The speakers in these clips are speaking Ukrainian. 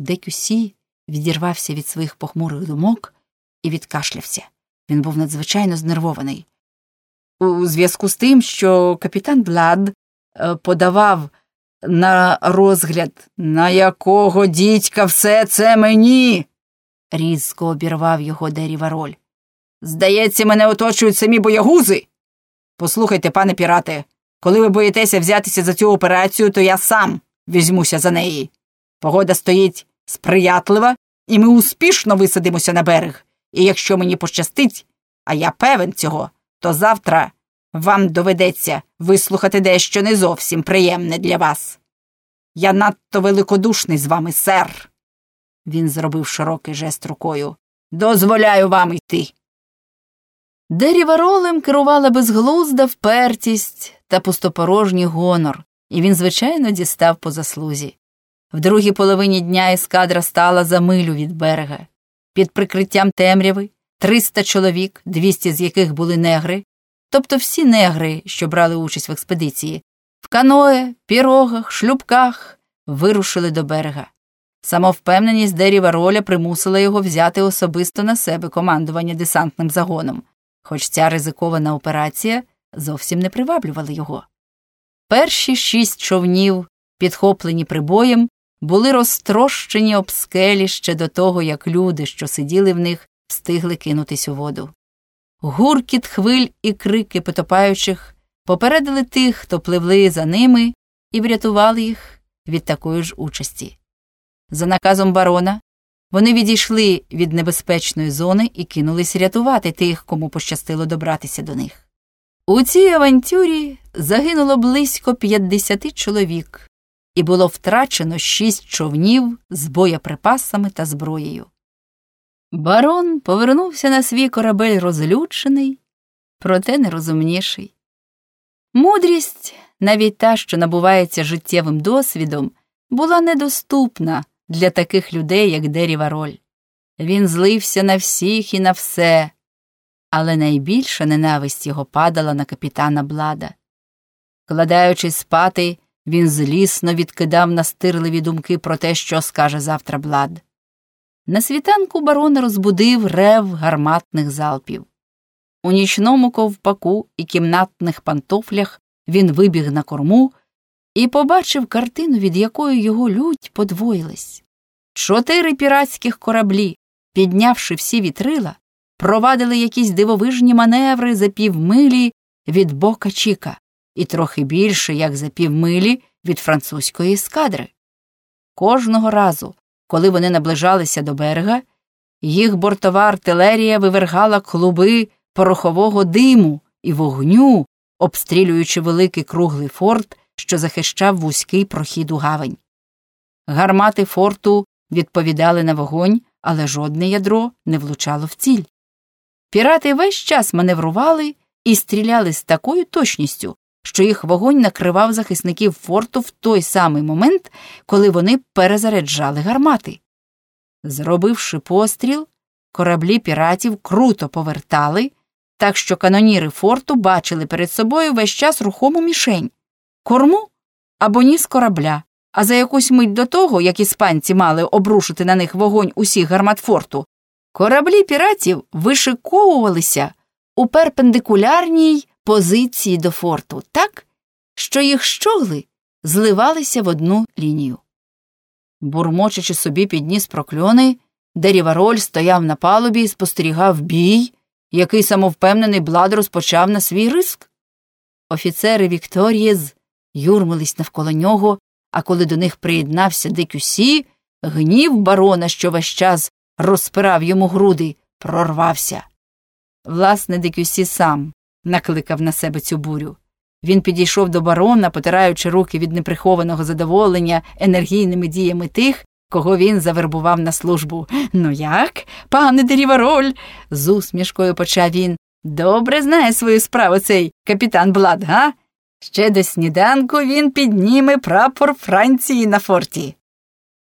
Декюсі відірвався від своїх похмурих думок і відкашлявся. Він був надзвичайно знервований. У зв'язку з тим, що капітан Блад е, подавав на розгляд, на якого дідька все це мені. різко обірвав його Дері Вароль. Здається, мене оточують самі боягузи. Послухайте, пане пірате, коли ви боїтеся взятися за цю операцію, то я сам візьмуся за неї. Погода стоїть сприятлива, і ми успішно висадимося на берег. І якщо мені пощастить, а я певен цього, то завтра вам доведеться вислухати дещо не зовсім приємне для вас. Я надто великодушний з вами, сер. Він зробив широкий жест рукою. Дозволяю вам йти. Деріваролем керувала безглузда впертість та пустопорожній гонор, і він, звичайно, дістав по заслузі. В другій половині дня ескадра стала за милю від берега. Під прикриттям темряви триста чоловік, двісті з яких були негри, тобто всі негри, що брали участь в експедиції, в каное, пірогах, шлюбках вирушили до берега. Самовпевненість Деріва роля примусила його взяти особисто на себе командування десантним загоном, хоч ця ризикована операція зовсім не приваблювала його. Перші шість човнів, підхоплені прибоєм, були розтрощені об скелі ще до того, як люди, що сиділи в них, встигли кинутись у воду. Гуркіт хвиль і крики потопаючих попередили тих, хто пливли за ними, і врятували їх від такої ж участі. За наказом барона вони відійшли від небезпечної зони і кинулись рятувати тих, кому пощастило добратися до них. У цій авантюрі загинуло близько 50 чоловік, і було втрачено шість човнів з боєприпасами та зброєю. Барон повернувся на свій корабель розлючений, проте нерозумніший. Мудрість, навіть та, що набувається життєвим досвідом, була недоступна для таких людей, як Дері Вароль. Він злився на всіх і на все, але найбільша ненависть його падала на капітана Блада. Кладаючись спати, він злісно відкидав настирливі думки про те, що скаже завтра Блад. На світанку барона розбудив рев гарматних залпів. У нічному ковпаку і кімнатних пантофлях він вибіг на корму і побачив картину, від якої його лють подвоїлась. Чотири піратських кораблі, піднявши всі вітрила, провадили якісь дивовижні маневри за півмилі від бока Чіка і трохи більше, як за півмилі від французької ескадри. Кожного разу, коли вони наближалися до берега, їх бортова артилерія вивергала клуби порохового диму і вогню, обстрілюючи великий круглий форт, що захищав вузький прохід у гавань. Гармати форту відповідали на вогонь, але жодне ядро не влучало в ціль. Пірати весь час маневрували і стріляли з такою точністю, що їх вогонь накривав захисників форту в той самий момент, коли вони перезаряджали гармати. Зробивши постріл, кораблі піратів круто повертали, так що каноніри форту бачили перед собою весь час рухому мішень корму або ніс корабля. А за якусь мить до того, як іспанці мали обрушити на них вогонь усіх гармат форту, кораблі піратів вишиковувалися у перпендикулярній позиції до форту так, що їх щогли зливалися в одну лінію. Бурмочучи собі підніс прокльони, Дерівароль стояв на палубі і спостерігав бій, який самовпевнений блад розпочав на свій риск. Офіцери Вікторієз юрмились навколо нього, а коли до них приєднався Декюсі, гнів барона, що весь час розпирав йому груди, прорвався. Власне, Декюсі сам накликав на себе цю бурю. Він підійшов до барона, потираючи руки від неприхованого задоволення енергійними діями тих, кого він завербував на службу. Ну як, пане Дерівароль? з усмішкою почав він. Добре знає свою справу цей капітан Блад, га? Ще до сніданку він підніме прапор Франції на форті.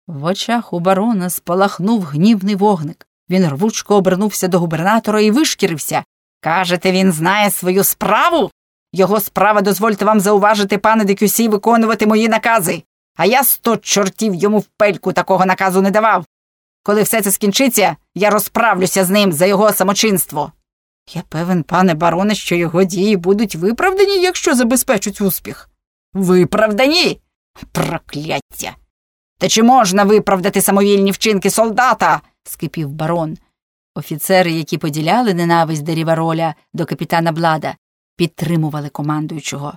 В очах у барона спалахнув гнівний вогник. Він рвучко обернувся до губернатора і вишкірився. Кажете, він знає свою справу? Його справа, дозвольте вам зауважити, пане Декюсі, виконувати мої накази. А я сто чортів йому в пельку такого наказу не давав. Коли все це скінчиться, я розправлюся з ним за його самочинство. Я певен, пане бароне, що його дії будуть виправдані, якщо забезпечуть успіх. Виправдані? Прокляття. Та чи можна виправдати самовільні вчинки солдата? скипів барон. Офіцери, які поділяли ненависть Дерівароля до капітана Блада, підтримували командуючого.